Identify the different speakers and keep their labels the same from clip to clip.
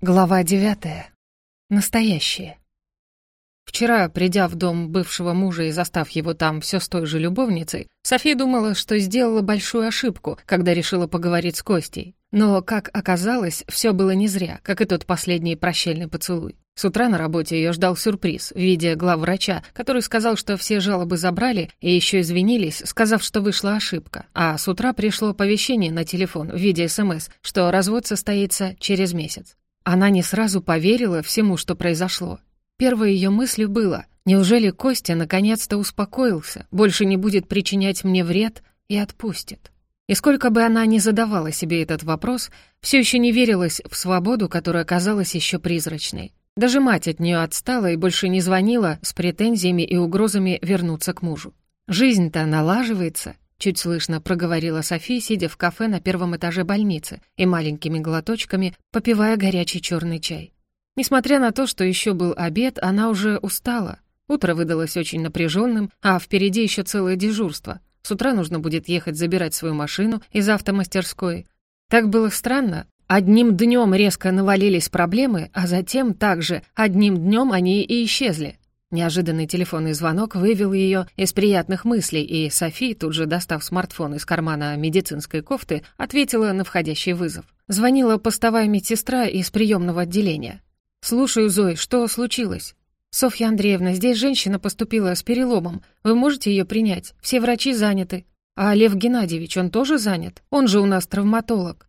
Speaker 1: Глава девятая. Настоящее. Вчера, придя в дом бывшего мужа и застав его там все с той же любовницей, София думала, что сделала большую ошибку, когда решила поговорить с Костей. Но, как оказалось, все было не зря, как и тот последний прощальный поцелуй. С утра на работе ее ждал сюрприз в виде главврача, который сказал, что все жалобы забрали и еще извинились, сказав, что вышла ошибка. А с утра пришло оповещение на телефон в виде СМС, что развод состоится через месяц. Она не сразу поверила всему, что произошло. Первой ее мыслью было, неужели Костя наконец-то успокоился, больше не будет причинять мне вред и отпустит? И сколько бы она ни задавала себе этот вопрос, все еще не верилась в свободу, которая казалась еще призрачной. Даже мать от нее отстала и больше не звонила с претензиями и угрозами вернуться к мужу. Жизнь-то налаживается, Чуть слышно проговорила София, сидя в кафе на первом этаже больницы и маленькими глоточками попивая горячий черный чай. Несмотря на то, что еще был обед, она уже устала. Утро выдалось очень напряженным, а впереди еще целое дежурство. С утра нужно будет ехать забирать свою машину из автомастерской. Так было странно. Одним днем резко навалились проблемы, а затем также одним днем они и исчезли. Неожиданный телефонный звонок вывел ее из приятных мыслей, и Софи, тут же достав смартфон из кармана медицинской кофты, ответила на входящий вызов. Звонила постовая медсестра из приемного отделения. «Слушаю, Зой, что случилось?» «Софья Андреевна, здесь женщина поступила с переломом. Вы можете ее принять? Все врачи заняты. А Лев Геннадьевич, он тоже занят? Он же у нас травматолог».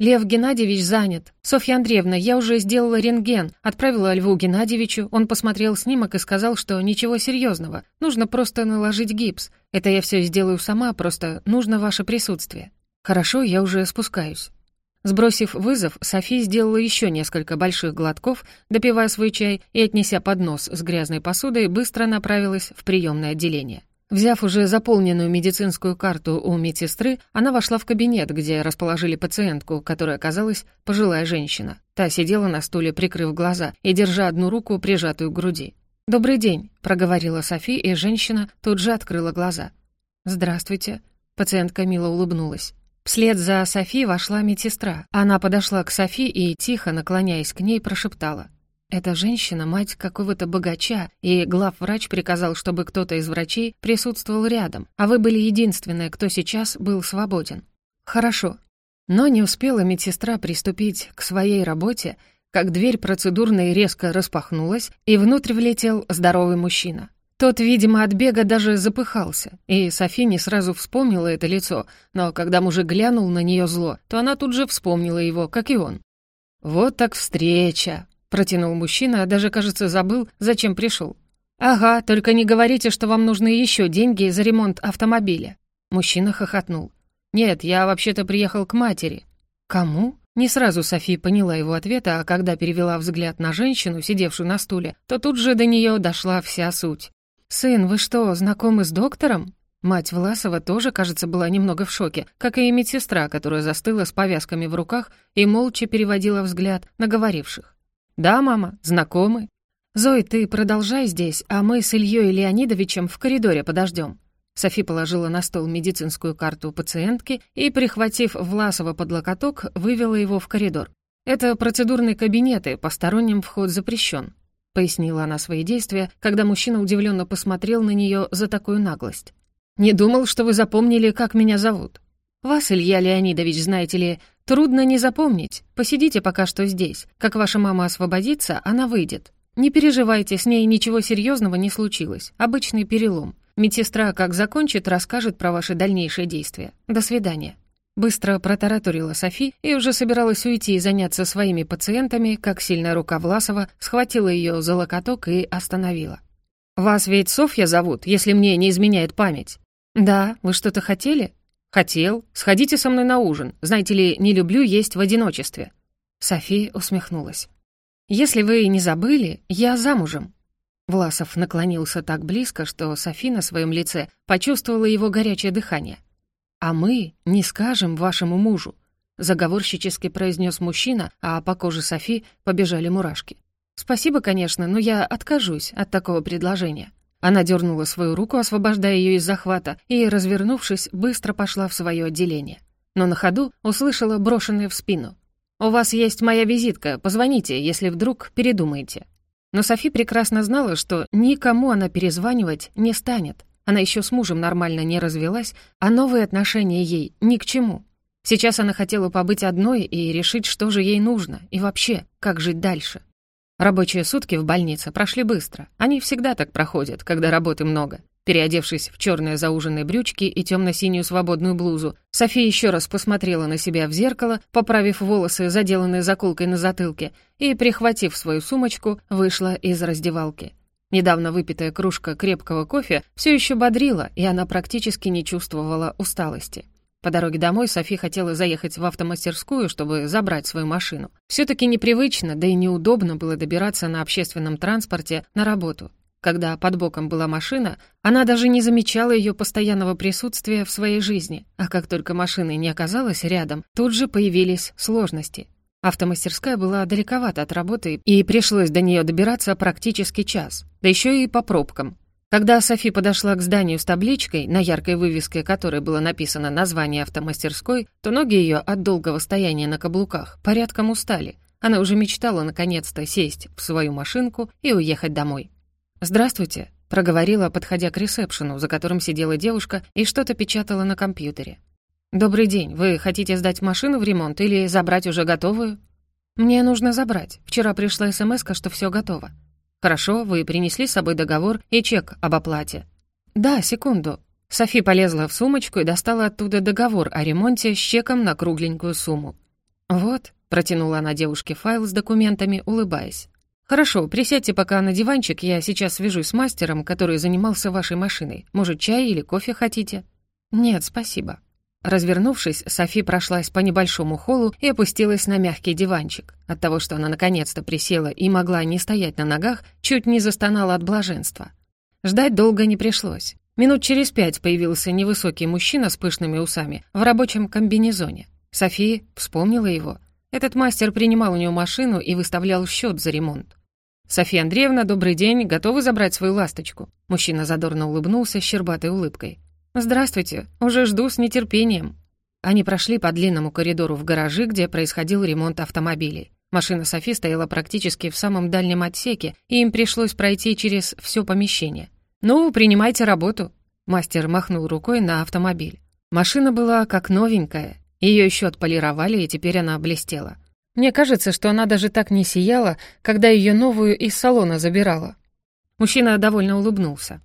Speaker 1: «Лев Геннадьевич занят. Софья Андреевна, я уже сделала рентген, отправила Льву Геннадьевичу, он посмотрел снимок и сказал, что ничего серьезного, нужно просто наложить гипс. Это я все сделаю сама, просто нужно ваше присутствие». «Хорошо, я уже спускаюсь». Сбросив вызов, Софи сделала еще несколько больших глотков, допивая свой чай и, отнеся поднос с грязной посудой, быстро направилась в приемное отделение. Взяв уже заполненную медицинскую карту у медсестры, она вошла в кабинет, где расположили пациентку, которая оказалась пожилая женщина. Та сидела на стуле, прикрыв глаза и держа одну руку, прижатую к груди. «Добрый день», — проговорила Софи, и женщина тут же открыла глаза. «Здравствуйте», — пациентка мило улыбнулась. Вслед за Софи вошла медсестра. Она подошла к Софи и, тихо наклоняясь к ней, прошептала. Эта женщина — мать какого-то богача, и главврач приказал, чтобы кто-то из врачей присутствовал рядом, а вы были единственная, кто сейчас был свободен. Хорошо. Но не успела медсестра приступить к своей работе, как дверь процедурной резко распахнулась, и внутрь влетел здоровый мужчина. Тот, видимо, от бега даже запыхался, и Софи не сразу вспомнила это лицо, но когда мужик глянул на нее зло, то она тут же вспомнила его, как и он. «Вот так встреча!» Протянул мужчина, а даже, кажется, забыл, зачем пришел. «Ага, только не говорите, что вам нужны еще деньги за ремонт автомобиля». Мужчина хохотнул. «Нет, я вообще-то приехал к матери». «Кому?» Не сразу София поняла его ответа, а когда перевела взгляд на женщину, сидевшую на стуле, то тут же до нее дошла вся суть. «Сын, вы что, знакомы с доктором?» Мать Власова тоже, кажется, была немного в шоке, как и медсестра, которая застыла с повязками в руках и молча переводила взгляд на говоривших. «Да, мама, знакомы». «Зой, ты продолжай здесь, а мы с Ильей Леонидовичем в коридоре подождем». Софи положила на стол медицинскую карту пациентки и, прихватив Власова под локоток, вывела его в коридор. «Это процедурные кабинеты, посторонним вход запрещен», — пояснила она свои действия, когда мужчина удивленно посмотрел на нее за такую наглость. «Не думал, что вы запомнили, как меня зовут. Вас, Илья Леонидович, знаете ли, трудно не запомнить. Посидите пока что здесь. Как ваша мама освободится, она выйдет. Не переживайте, с ней ничего серьезного не случилось. Обычный перелом. Медсестра, как закончит, расскажет про ваши дальнейшие действия. До свидания». Быстро протараторила Софи и уже собиралась уйти и заняться своими пациентами, как сильная рука Власова схватила ее за локоток и остановила. «Вас ведь Софья зовут, если мне не изменяет память?» «Да, вы что-то хотели?» «Хотел. Сходите со мной на ужин. Знаете ли, не люблю есть в одиночестве». София усмехнулась. «Если вы не забыли, я замужем». Власов наклонился так близко, что Софи на своем лице почувствовала его горячее дыхание. «А мы не скажем вашему мужу», — заговорщически произнес мужчина, а по коже Софи побежали мурашки. «Спасибо, конечно, но я откажусь от такого предложения». Она дернула свою руку, освобождая ее из захвата, и, развернувшись, быстро пошла в свое отделение. Но на ходу услышала брошенное в спину. У вас есть моя визитка, позвоните, если вдруг передумаете». Но Софи прекрасно знала, что никому она перезванивать не станет. Она еще с мужем нормально не развелась, а новые отношения ей ни к чему. Сейчас она хотела побыть одной и решить, что же ей нужно, и вообще, как жить дальше. Рабочие сутки в больнице прошли быстро. Они всегда так проходят, когда работы много. Переодевшись в черные зауженные брючки и темно-синюю свободную блузу, София еще раз посмотрела на себя в зеркало, поправив волосы, заделанные заколкой на затылке, и, прихватив свою сумочку, вышла из раздевалки. Недавно выпитая кружка крепкого кофе все еще бодрила, и она практически не чувствовала усталости. По дороге домой Софи хотела заехать в автомастерскую, чтобы забрать свою машину. Все-таки непривычно, да и неудобно было добираться на общественном транспорте на работу. Когда под боком была машина, она даже не замечала ее постоянного присутствия в своей жизни, а как только машины не оказалась рядом, тут же появились сложности. Автомастерская была далековато от работы, и пришлось до нее добираться практически час, да еще и по пробкам. Когда Софи подошла к зданию с табличкой, на яркой вывеске которой было написано название автомастерской, то ноги ее от долгого стояния на каблуках порядком устали. Она уже мечтала наконец-то сесть в свою машинку и уехать домой. «Здравствуйте», — проговорила, подходя к ресепшену, за которым сидела девушка и что-то печатала на компьютере. «Добрый день. Вы хотите сдать машину в ремонт или забрать уже готовую?» «Мне нужно забрать. Вчера пришла смс что все готово». «Хорошо, вы принесли с собой договор и чек об оплате». «Да, секунду». Софи полезла в сумочку и достала оттуда договор о ремонте с чеком на кругленькую сумму. «Вот», — протянула она девушке файл с документами, улыбаясь. «Хорошо, присядьте пока на диванчик, я сейчас свяжусь с мастером, который занимался вашей машиной. Может, чай или кофе хотите?» «Нет, спасибо». Развернувшись, Софи прошлась по небольшому холлу и опустилась на мягкий диванчик. От того, что она наконец-то присела и могла не стоять на ногах, чуть не застонала от блаженства. Ждать долго не пришлось. Минут через пять появился невысокий мужчина с пышными усами в рабочем комбинезоне. София вспомнила его. Этот мастер принимал у нее машину и выставлял счет за ремонт. «Софья Андреевна, добрый день. Готовы забрать свою ласточку?» Мужчина задорно улыбнулся щербатой улыбкой. «Здравствуйте. Уже жду с нетерпением». Они прошли по длинному коридору в гаражи, где происходил ремонт автомобилей. Машина Софи стояла практически в самом дальнем отсеке, и им пришлось пройти через все помещение. «Ну, принимайте работу», — мастер махнул рукой на автомобиль. Машина была как новенькая, ее еще отполировали, и теперь она блестела. Мне кажется, что она даже так не сияла, когда ее новую из салона забирала. Мужчина довольно улыбнулся.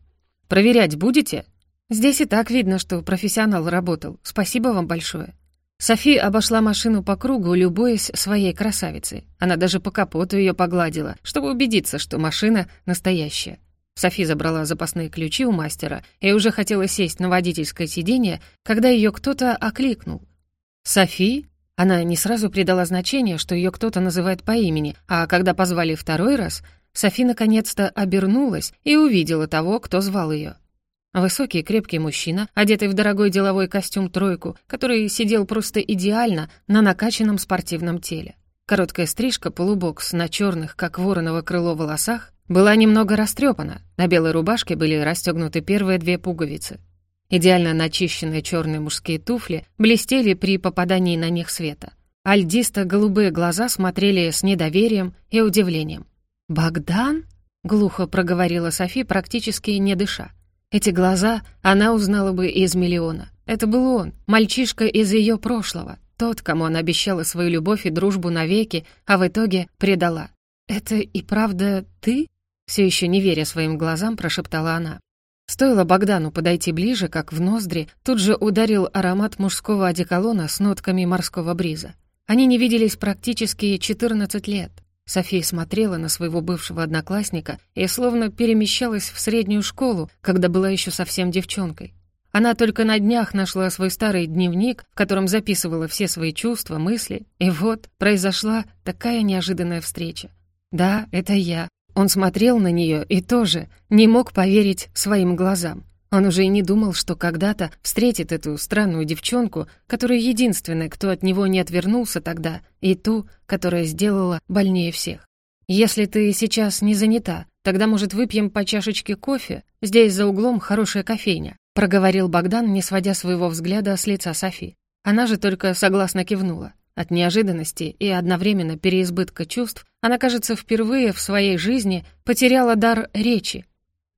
Speaker 1: «Проверять будете?» «Здесь и так видно, что профессионал работал. Спасибо вам большое». Софи обошла машину по кругу, любуясь своей красавицей. Она даже по капоту ее погладила, чтобы убедиться, что машина настоящая. Софи забрала запасные ключи у мастера и уже хотела сесть на водительское сиденье, когда ее кто-то окликнул. «Софи?» Она не сразу придала значение, что ее кто-то называет по имени, а когда позвали второй раз, Софи наконец-то обернулась и увидела того, кто звал ее. Высокий крепкий мужчина, одетый в дорогой деловой костюм-тройку, который сидел просто идеально на накачанном спортивном теле. Короткая стрижка полубокс на черных, как вороново крыло, волосах была немного растрепана. На белой рубашке были расстегнуты первые две пуговицы. Идеально начищенные черные мужские туфли блестели при попадании на них света. Альдисто-голубые глаза смотрели с недоверием и удивлением. «Богдан?» — глухо проговорила Софи, практически не дыша. Эти глаза она узнала бы из миллиона. Это был он, мальчишка из ее прошлого, тот, кому она обещала свою любовь и дружбу навеки, а в итоге предала. «Это и правда ты?» Все еще не веря своим глазам, прошептала она. Стоило Богдану подойти ближе, как в ноздри, тут же ударил аромат мужского одеколона с нотками морского бриза. Они не виделись практически 14 лет. София смотрела на своего бывшего одноклассника и словно перемещалась в среднюю школу, когда была еще совсем девчонкой. Она только на днях нашла свой старый дневник, в котором записывала все свои чувства, мысли, и вот произошла такая неожиданная встреча. «Да, это я», он смотрел на нее и тоже не мог поверить своим глазам. Он уже и не думал, что когда-то встретит эту странную девчонку, которая единственная, кто от него не отвернулся тогда, и ту, которая сделала больнее всех. «Если ты сейчас не занята, тогда, может, выпьем по чашечке кофе? Здесь за углом хорошая кофейня», проговорил Богдан, не сводя своего взгляда с лица Софи. Она же только согласно кивнула. От неожиданности и одновременно переизбытка чувств она, кажется, впервые в своей жизни потеряла дар речи.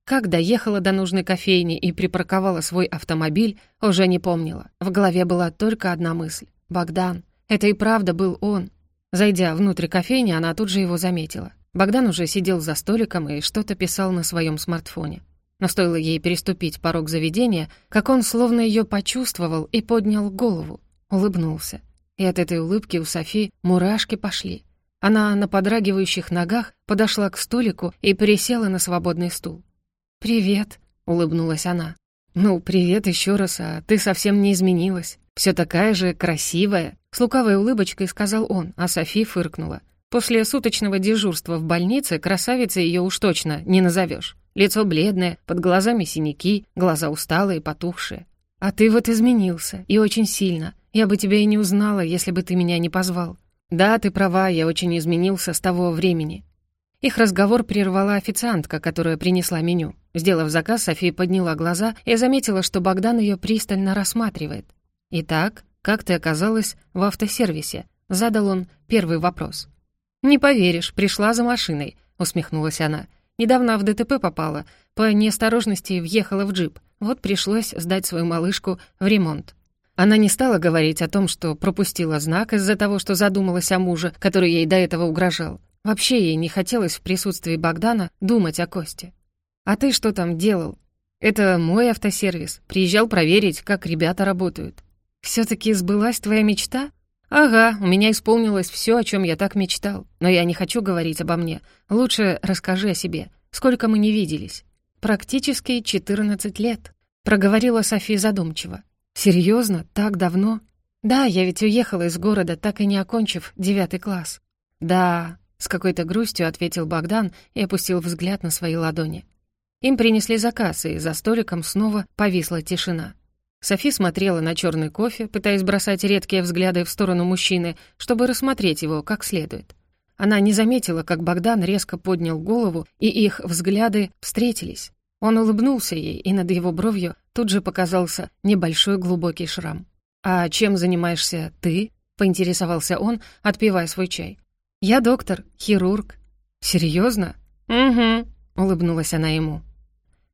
Speaker 1: Как доехала до нужной кофейни и припарковала свой автомобиль, уже не помнила. В голове была только одна мысль. «Богдан. Это и правда был он». Зайдя внутрь кофейни, она тут же его заметила. Богдан уже сидел за столиком и что-то писал на своем смартфоне. Но стоило ей переступить порог заведения, как он словно ее почувствовал и поднял голову, улыбнулся. И от этой улыбки у Софи мурашки пошли. Она на подрагивающих ногах подошла к столику и присела на свободный стул. «Привет», — улыбнулась она. «Ну, привет еще раз, а ты совсем не изменилась. Все такая же красивая», — с лукавой улыбочкой сказал он, а Софи фыркнула. После суточного дежурства в больнице красавицей ее уж точно не назовешь. Лицо бледное, под глазами синяки, глаза усталые, потухшие. А ты вот изменился, и очень сильно. Я бы тебя и не узнала, если бы ты меня не позвал. Да, ты права, я очень изменился с того времени. Их разговор прервала официантка, которая принесла меню. Сделав заказ, София подняла глаза и заметила, что Богдан ее пристально рассматривает. «Итак, как ты оказалась в автосервисе?» — задал он первый вопрос. «Не поверишь, пришла за машиной», — усмехнулась она. «Недавно в ДТП попала, по неосторожности въехала в джип. Вот пришлось сдать свою малышку в ремонт». Она не стала говорить о том, что пропустила знак из-за того, что задумалась о муже, который ей до этого угрожал. Вообще ей не хотелось в присутствии Богдана думать о Косте. «А ты что там делал?» «Это мой автосервис. Приезжал проверить, как ребята работают». «Всё-таки сбылась твоя мечта?» «Ага, у меня исполнилось всё, о чём я так мечтал. Но я не хочу говорить обо мне. Лучше расскажи о себе. Сколько мы не виделись?» «Практически 14 лет», — проговорила София задумчиво. «Серьёзно? Так давно?» «Да, я ведь уехала из города, так и не окончив девятый класс». «Да, с какой-то грустью ответил Богдан и опустил взгляд на свои ладони. Им принесли заказ, и за столиком снова повисла тишина. Софи смотрела на черный кофе, пытаясь бросать редкие взгляды в сторону мужчины, чтобы рассмотреть его как следует. Она не заметила, как Богдан резко поднял голову, и их взгляды встретились. Он улыбнулся ей, и над его бровью тут же показался небольшой глубокий шрам. «А чем занимаешься ты?» — поинтересовался он, отпивая свой чай. «Я доктор, хирург». «Серьезно?» «Угу», — улыбнулась она ему.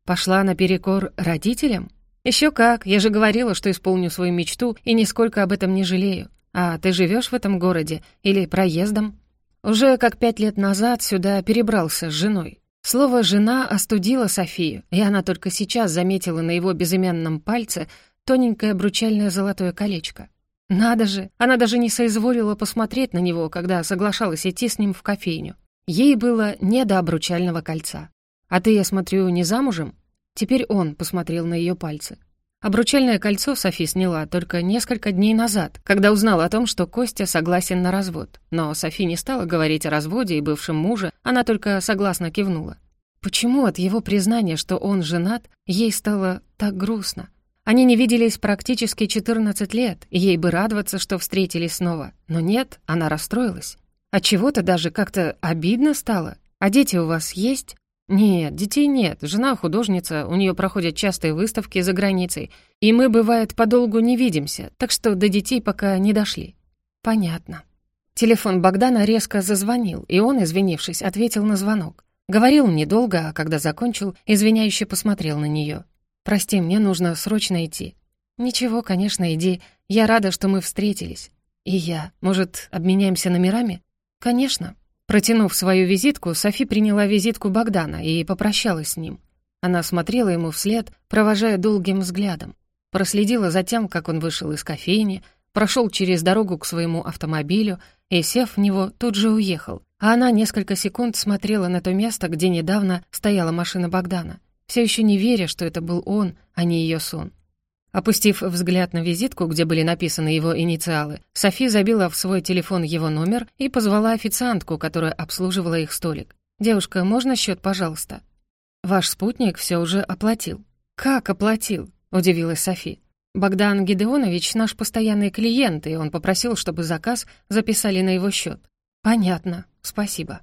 Speaker 1: «Пошла наперекор родителям?» Еще как, я же говорила, что исполню свою мечту и нисколько об этом не жалею. А ты живешь в этом городе или проездом?» Уже как пять лет назад сюда перебрался с женой. Слово «жена» остудило Софию, и она только сейчас заметила на его безымянном пальце тоненькое обручальное золотое колечко. Надо же, она даже не соизволила посмотреть на него, когда соглашалась идти с ним в кофейню. Ей было не до обручального кольца. «А ты, я смотрю, не замужем?» Теперь он посмотрел на ее пальцы. Обручальное кольцо Софи сняла только несколько дней назад, когда узнала о том, что Костя согласен на развод. Но Софи не стала говорить о разводе и бывшем муже, она только согласно кивнула. Почему от его признания, что он женат, ей стало так грустно? Они не виделись практически 14 лет, и ей бы радоваться, что встретились снова. Но нет, она расстроилась. А чего-то даже как-то обидно стало. А дети у вас есть? Нет, детей нет. Жена художница, у нее проходят частые выставки за границей, и мы, бывает, подолгу не видимся, так что до детей пока не дошли. Понятно. Телефон Богдана резко зазвонил, и он, извинившись, ответил на звонок. Говорил недолго, а когда закончил, извиняюще посмотрел на нее. «Прости, мне нужно срочно идти». «Ничего, конечно, иди. Я рада, что мы встретились». «И я. Может, обменяемся номерами?» «Конечно». Протянув свою визитку, Софи приняла визитку Богдана и попрощалась с ним. Она смотрела ему вслед, провожая долгим взглядом. Проследила за тем, как он вышел из кофейни, прошел через дорогу к своему автомобилю и, сев в него, тут же уехал. А она несколько секунд смотрела на то место, где недавно стояла машина Богдана все еще не веря, что это был он, а не ее сон. Опустив взгляд на визитку, где были написаны его инициалы, Софи забила в свой телефон его номер и позвала официантку, которая обслуживала их столик. «Девушка, можно счет, пожалуйста?» «Ваш спутник все уже оплатил». «Как оплатил?» — удивилась Софи. «Богдан Гидеонович наш постоянный клиент, и он попросил, чтобы заказ записали на его счет». «Понятно, спасибо».